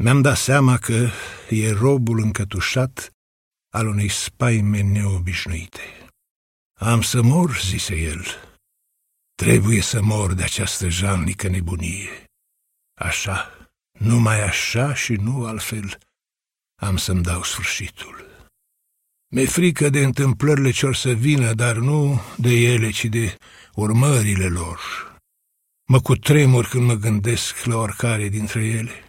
Mi-am dat seama că e robul încătușat al unei spaime neobișnuite. Am să mor, zise el. Trebuie să mor de această jalnică nebunie. Așa, numai așa și nu altfel, am să-mi dau sfârșitul. Mi-e frică de întâmplările ce or să vină, dar nu de ele, ci de urmările lor. Mă cutremur când mă gândesc la oricare dintre ele.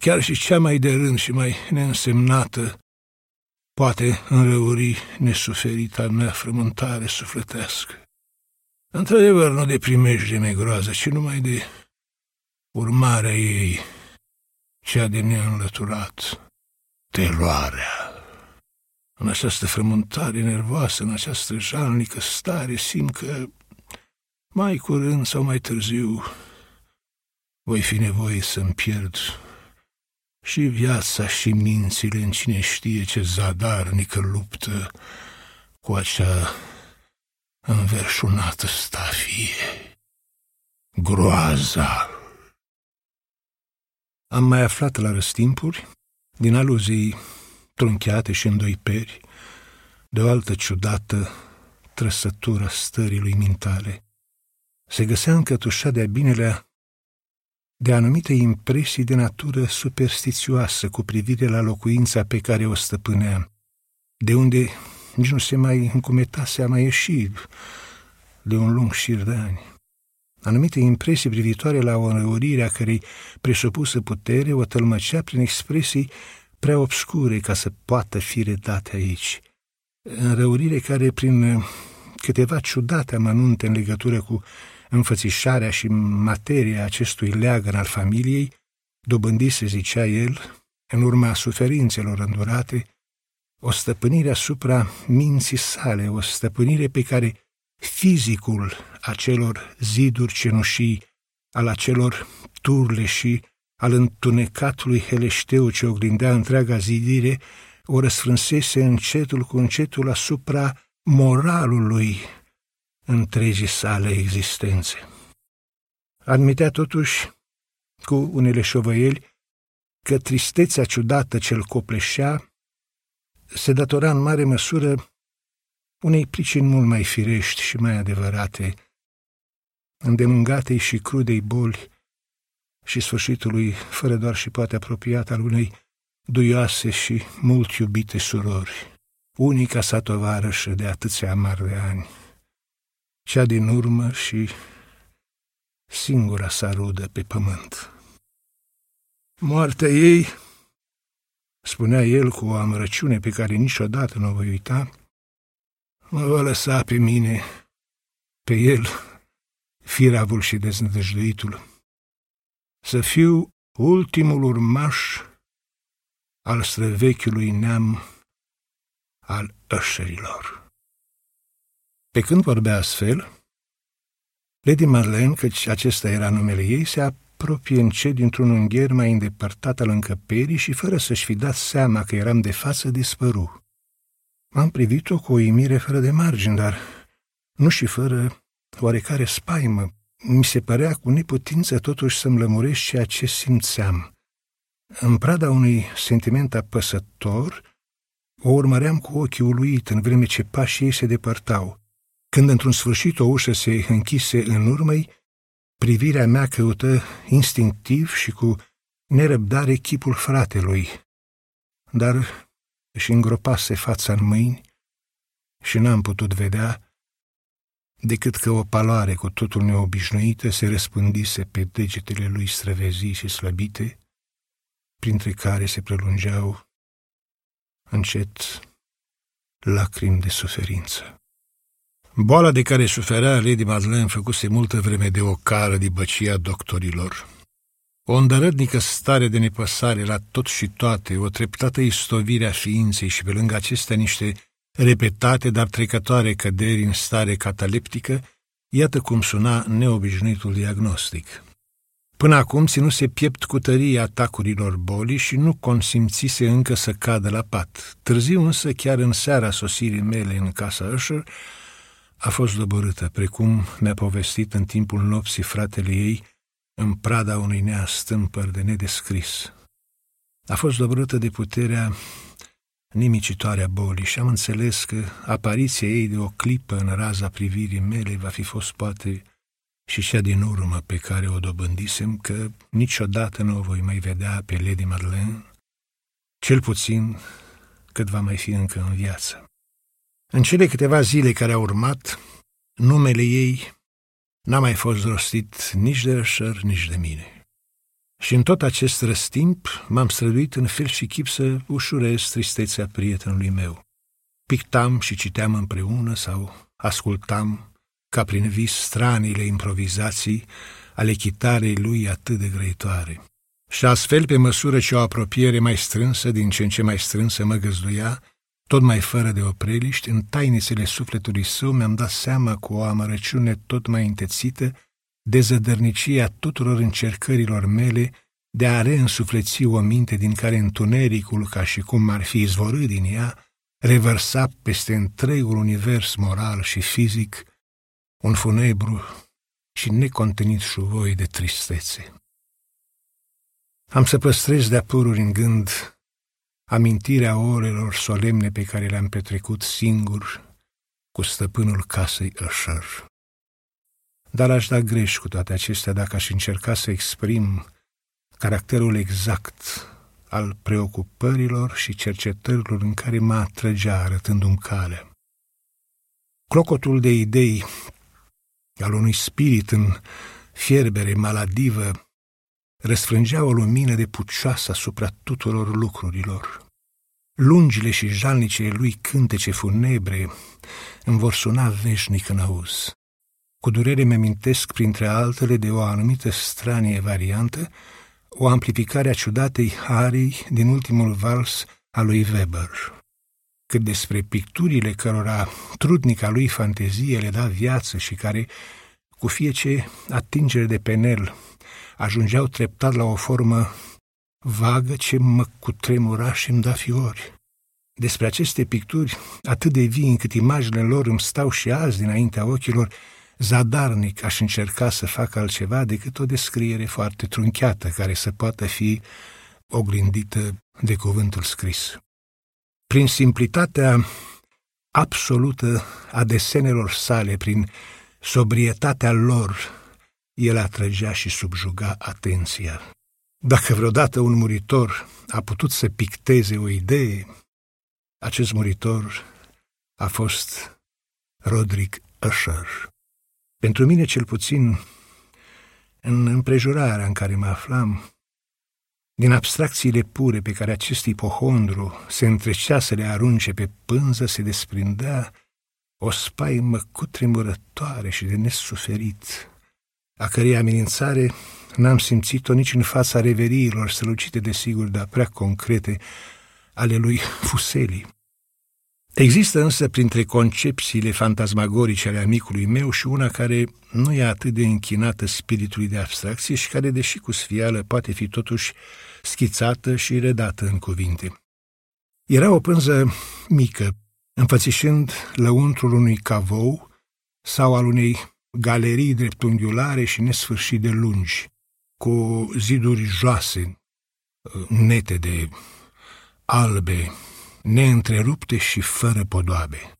Chiar și cea mai de rând și mai neînsemnată poate înrăuri nesuferita mea frământare sufletească. Într-adevăr, nu de primejdie mea groază, ci numai de urmarea ei, cea de neînlăturat, teroarea. În această frământare nervoasă, în această jalnică stare, simt că mai curând sau mai târziu voi fi nevoie să-mi pierd și viața și mințile în cine știe ce zadarnică luptă cu acea înverșunată stafie. Groaza! Am mai aflat la răstimpuri, din aluzii trunchiate și îndoiperi, de o altă ciudată trăsătură stării lui mintale. Se găsea încătușat de-a binelea de anumite impresii de natură superstițioasă cu privire la locuința pe care o stăpânea, de unde nici nu se mai încumetase a mai ieși de un lung șir de ani. Anumite impresii privitoare la o înrăurire a cărei presupusă putere o tălmăcea prin expresii prea obscure ca să poată fi redate aici. Înrăurire care, prin câteva ciudate amănunte în legătură cu înfățișarea și materia acestui leagăn al familiei, dobândise, zicea el, în urma suferințelor îndurate, o stăpânire asupra minții sale, o stăpânire pe care fizicul acelor ziduri cenușii, al acelor turle și al întunecatului heleșteu ce oglindea întreaga zidire, o răsfrânsese încetul cu încetul asupra moralului întregii sale existențe. Admitea totuși, cu unele șovăieli, că tristețea ciudată ce-l copleșea se datora în mare măsură unei pricini mult mai firești și mai adevărate, îndemângatei și crudei boli și sfârșitului, fără doar și poate apropiat, al unei duioase și mult iubite surori, unica sa tovarășă de atâția amar de ani cea din urmă și singura sa rudă pe pământ. Moartea ei, spunea el cu o amărăciune pe care niciodată nu o voi uita, mă va lăsa pe mine, pe el, firavul și deznădăjduitul, să fiu ultimul urmaș al străvechiului neam al ășărilor. Pe când vorbea astfel, Lady Marlene, căci acesta era numele ei, se apropie încet dintr-un ungher mai îndepărtat al încăperii și, fără să-și fi dat seama că eram de față, dispăru. M-am privit-o cu o imire fără de margini, dar nu și fără oarecare spaimă. Mi se părea cu neputință totuși să-mi lămuresc ceea ce simțeam. În prada unui sentiment apăsător, o urmăream cu ochii uluit în vreme ce pașii ei se depărtau. Când într-un sfârșit o ușă se închise în urmăi, privirea mea căută instinctiv și cu nerăbdare chipul fratelui, dar își îngropase fața în mâini și n-am putut vedea decât că o paloare cu totul neobișnuită se răspândise pe degetele lui străvezii și slăbite, printre care se prelungeau încet lacrimi de suferință. Boala de care suferea Lady Madeleine făcuse multă vreme de o cară de băcia doctorilor. O îndărătnică stare de nepăsare la tot și toate, o treptată istovire a ființei și pe lângă acestea niște repetate, dar trecătoare căderi în stare cataleptică, iată cum suna neobișnuitul diagnostic. Până acum ținuse piept cu tărie atacurilor bolii și nu consimțise încă să cadă la pat. Târziu însă, chiar în seara sosirii mele în casa Usher, a fost doborâtă, precum mi-a povestit în timpul nopții fratele ei, în prada unui neastâmpăr de nedescris. A fost dobrută de puterea nimicitoare a bolii și am înțeles că apariția ei de o clipă în raza privirii mele va fi fost poate și cea din urmă pe care o dobândisem că niciodată nu o voi mai vedea pe Lady Madeleine, cel puțin cât va mai fi încă în viață. În cele câteva zile care au urmat, numele ei n-a mai fost rostit nici de Rășăr, nici de mine. Și în tot acest răstimp m-am străduit în fel și chip să ușurez tristețea prietenului meu. Pictam și citeam împreună sau ascultam ca prin vis stranile improvizații ale chitarei lui atât de grăitoare. Și astfel, pe măsură ce o apropiere mai strânsă, din ce în ce mai strânsă, mă găzduia, tot mai fără de opreliști, în tainițele sufletului său mi-am dat seama cu o amărăciune tot mai întețită de zădărnicia tuturor încercărilor mele de a reînsufleți o minte din care întunericul, ca și cum ar fi izvorât din ea, revărsa peste întregul univers moral și fizic un funebru și necontenit șuvoi de tristețe. Am să păstrez de-a în gând amintirea orelor solemne pe care le-am petrecut singur cu stăpânul casei Usher. Dar aș da greș cu toate acestea dacă aș încerca să exprim caracterul exact al preocupărilor și cercetărilor în care mă atrăgea arătându-mi calea. Clocotul de idei al unui spirit în fierbere maladivă răsfrângea o lumină de pucioasă asupra tuturor lucrurilor. Lungile și jalnicele lui cântece funebre îmi vor suna veșnic în auz. Cu durere mi-amintesc, printre altele, de o anumită stranie variantă, o amplificare a ciudatei harii din ultimul vals al lui Weber. Cât despre picturile cărora trudnica lui fantezie le da viață și care, cu fiece atingere de penel, ajungeau treptat la o formă vagă ce mă cutremura și îmi da fiori. Despre aceste picturi, atât de vii încât imaginele lor îmi stau și azi dinaintea ochilor, zadarnic aș încerca să fac altceva decât o descriere foarte trunchiată care să poată fi oglindită de cuvântul scris. Prin simplitatea absolută a desenelor sale, prin sobrietatea lor, el atrăgea și subjuga atenția. Dacă vreodată un muritor a putut să picteze o idee, acest muritor a fost Roderick Usher. Pentru mine, cel puțin, în împrejurarea în care mă aflam, din abstracțiile pure pe care acest ipohondru se întrecea să le arunce pe pânză, se desprindea o spaimă cutremurătoare și de nesuferit, a cărei amenințare n-am simțit-o nici în fața reveriilor strălucite de sigur, dar prea concrete, ale lui Fuseli. Există însă printre concepțiile fantasmagorice ale amicului meu și una care nu e atât de închinată spiritului de abstracție și care, deși cu sfială, poate fi totuși schițată și redată în cuvinte. Era o pânză mică, înfățișând lăuntrul unui cavou sau al unei galerii dreptunghiulare și nesfârșit de lungi, cu ziduri joase, nete de albe, neîntrerupte și fără podoabe.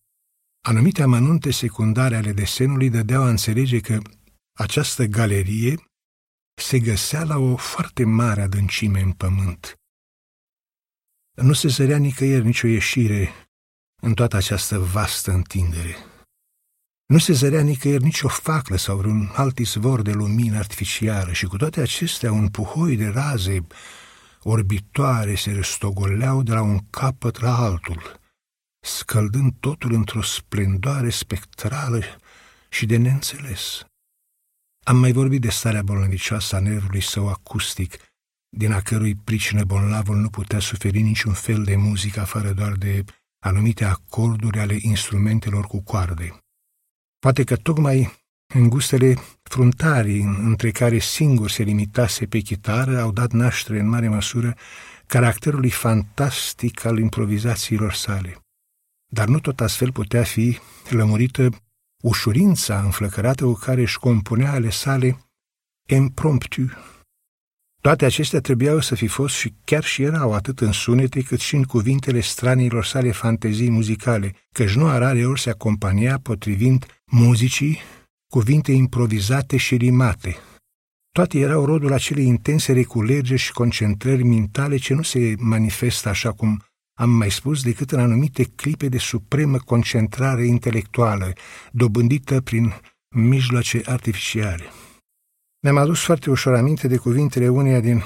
Anumite amănunte secundare ale desenului dădeau a înțelege că această galerie se găsea la o foarte mare adâncime în pământ. Nu se zărea nicăieri nicio ieșire în toată această vastă întindere. Nu se zărea nicăieri nicio faclă sau vreun alt izvor de lumină artificială și cu toate acestea un puhoi de raze orbitoare se răstogoleau de la un capăt la altul, scăldând totul într-o splendoare spectrală și de neînțeles. Am mai vorbit de starea bolnăvicioasă a nervului său acustic, din a cărui pricină bolnavul nu putea suferi niciun fel de muzică afară doar de anumite acorduri ale instrumentelor cu coarde. Poate că tocmai îngustele fruntarii între care singur se limitase pe chitară au dat naștere în mare măsură caracterului fantastic al improvizațiilor sale. Dar nu tot astfel putea fi lămurită ușurința înflăcărată cu care își compunea ale sale impromptu. Toate acestea trebuiau să fi fost și chiar și erau atât în sunete cât și în cuvintele stranilor sale fantezii muzicale, căci nu rare ori se acompania potrivind muzicii cuvinte improvizate și rimate. Toate erau rodul acelei intense reculegeri și concentrări mentale ce nu se manifestă așa cum am mai spus decât în anumite clipe de supremă concentrare intelectuală, dobândită prin mijloace artificiale. Mi-am adus foarte ușor aminte de cuvintele uneia din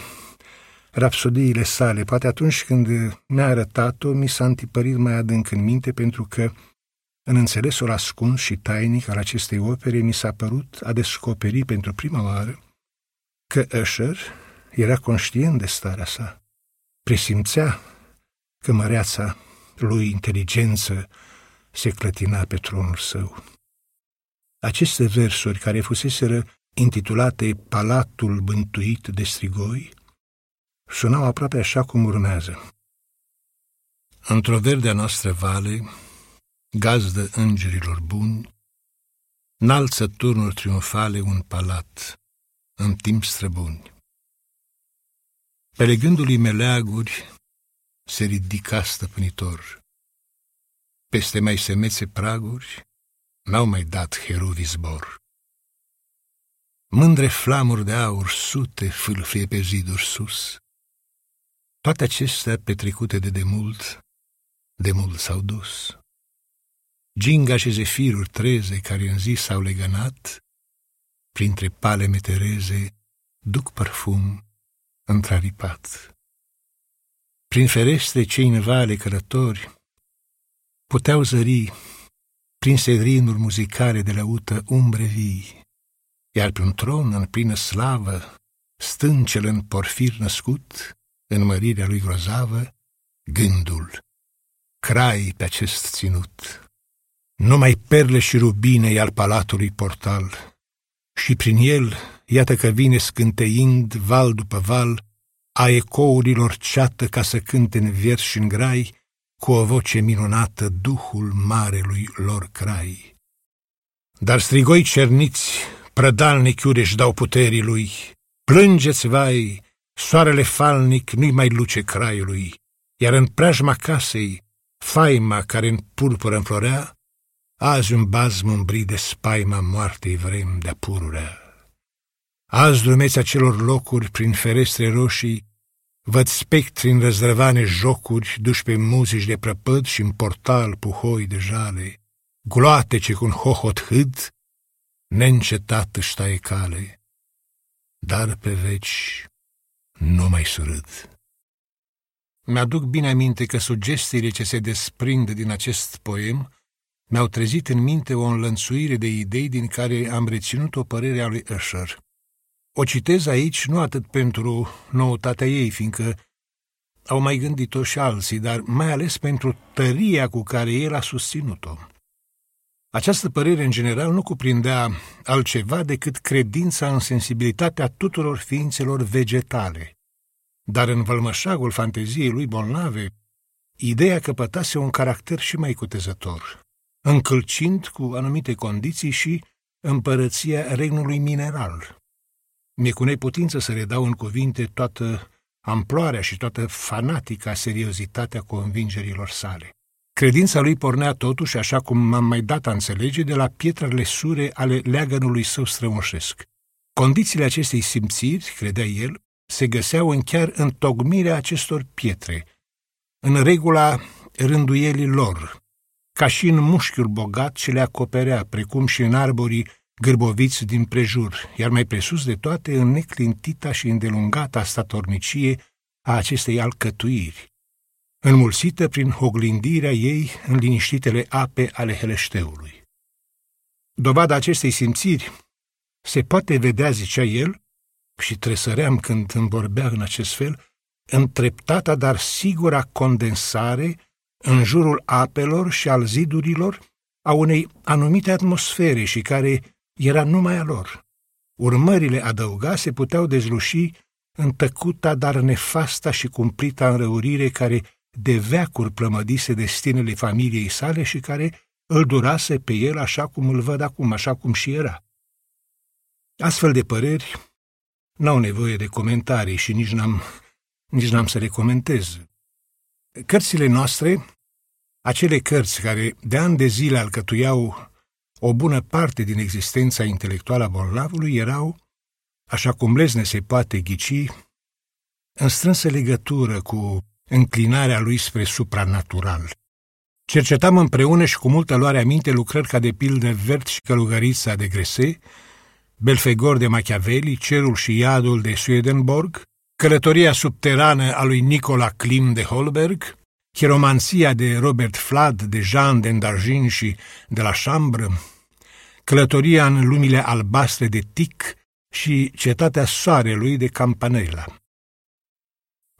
rapsodiile sale. Poate atunci când mi-a arătat-o, mi s-a întipărit mai adânc în minte, pentru că în înțelesul ascuns și tainic al acestei opere mi s-a părut a descoperi pentru prima oară că Usher era conștient de starea sa. Presimțea că măreața lui inteligență se clătina pe tronul său. Aceste versuri, care fuseseră intitulate Palatul Bântuit de Strigoi, sunau aproape așa cum urmează. Într-o verdea noastră vale, gazdă îngerilor buni, înalță turnuri triumfale un palat, în timp străbuni. Pe legându-lui meleaguri se ridica stăpânitor. Peste mai semețe praguri n-au mai dat heruvii zbor. Mândre flamuri de aur sute fâlfie pe ziduri sus. Toate acestea petrecute de demult, demult s-au dus. Ginga și zefiruri treze care în zi s-au legănat, printre pale metereze, duc parfum întraripat. Prin ferestre cei în vale călători puteau zări, prin sedrinuri muzicale de lăută, umbre vii, iar pe un tron în plină slavă, stând cel în porfir născut, în mărirea lui grozavă, gândul, crai pe acest ținut. Numai perle și rubine al palatului portal, și prin el, iată că vine scânteind val după val, a ecourilor ceată ca să cânte în vers și în grai, cu o voce minunată, Duhul marelui lor crai. Dar strigoi cerniți, prădalnic își dau puterii lui, plângeți, vai, soarele falnic nu-i mai luce craiului, iar în preajma casei, faima care în purpură înflorea, azi un bazm umbri de spaima moartei vrem de-a pururea. Azi drumeți acelor locuri prin ferestre roșii, văd spectri în răzrăvane jocuri, duși pe muzici de prăpăd și în portal puhoi de jale, gloatece cu un hohot hâd, neîncetat își taie cale, dar pe veci nu mai surâd. Mi-aduc bine aminte că sugestiile ce se desprind din acest poem mi-au trezit în minte o înlănțuire de idei din care am reținut o părere a lui Usher. O citez aici nu atât pentru noutatea ei, fiindcă au mai gândit-o și alții, dar mai ales pentru tăria cu care el a susținut-o. Această părere, în general, nu cuprindea altceva decât credința în sensibilitatea tuturor ființelor vegetale. Dar în vălmășagul fanteziei lui bolnave, ideea căpătase un caracter și mai cutezător, încălcind cu anumite condiții și împărăția regnului mineral. Mi-e cu neputință să redau în cuvinte toată amploarea și toată fanatica seriozitatea convingerilor sale. Credința lui pornea totuși, așa cum m-am mai dat a înțelege, de la pietrele sure ale leagănului său strămoșesc. Condițiile acestei simțiri, credea el, se găseau în chiar în tocmirea acestor pietre, în regula rânduielii lor, ca și în mușchiul bogat ce le acoperea, precum și în arborii gârboviți din prejur, iar mai presus de toate în neclintita și îndelungata statornicie a acestei alcătuiri, înmulțită prin oglindirea ei în liniștitele ape ale Heleșteului. Dovada acestei simțiri se poate vedea, zicea el, și tresăream când îmi vorbea în acest fel, în treptata, dar sigura condensare în jurul apelor și al zidurilor a unei anumite atmosfere și care era numai a lor. Urmările adăugase puteau dezluși în tăcuta, dar nefasta și cumplita înrăurire care de veacuri plămădise destinele familiei sale și care îl durase pe el așa cum îl văd acum, așa cum și era. Astfel de păreri n-au nevoie de comentarii și nici n-am, nici n-am să le comentez. Cărțile noastre, acele cărți care de ani de zile alcătuiau o bună parte din existența intelectuală a bolnavului, erau, așa cum lezne se poate ghici, în strânsă legătură cu înclinarea lui spre supranatural. Cercetam împreună și cu multă luare aminte lucrări ca de pildă Vert și Călugărița de Grese, Belfegor de Machiavelli, Cerul și Iadul de Swedenborg, Călătoria subterană a lui Nicola Klim de Holberg, Chiromanția de Robert Flad, de Jean de Dargin și de la Chambre, Călătoria în lumile albastre de Tic și Cetatea Soarelui de Campanella.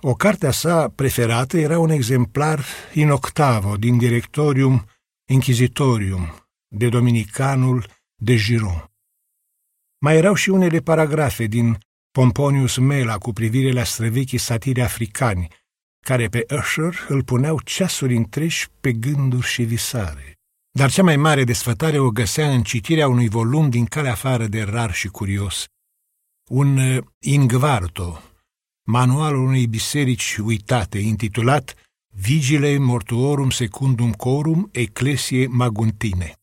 O carte sa preferată era un exemplar in octavo din Directorium Inquisitorium de Dominicanul de Giron. Mai erau și unele paragrafe din Pomponius Mela cu privire la străvechii satiri africani, care pe Usher îl puneau ceasuri întregi pe gânduri și visare. Dar cea mai mare desfătare o găsea în citirea unui volum din calea afară de rar și curios, un uh, Ingvarto, manualul unei biserici uitate, intitulat Vigile Mortuorum Secundum Corum Ecclesiae Maguntine.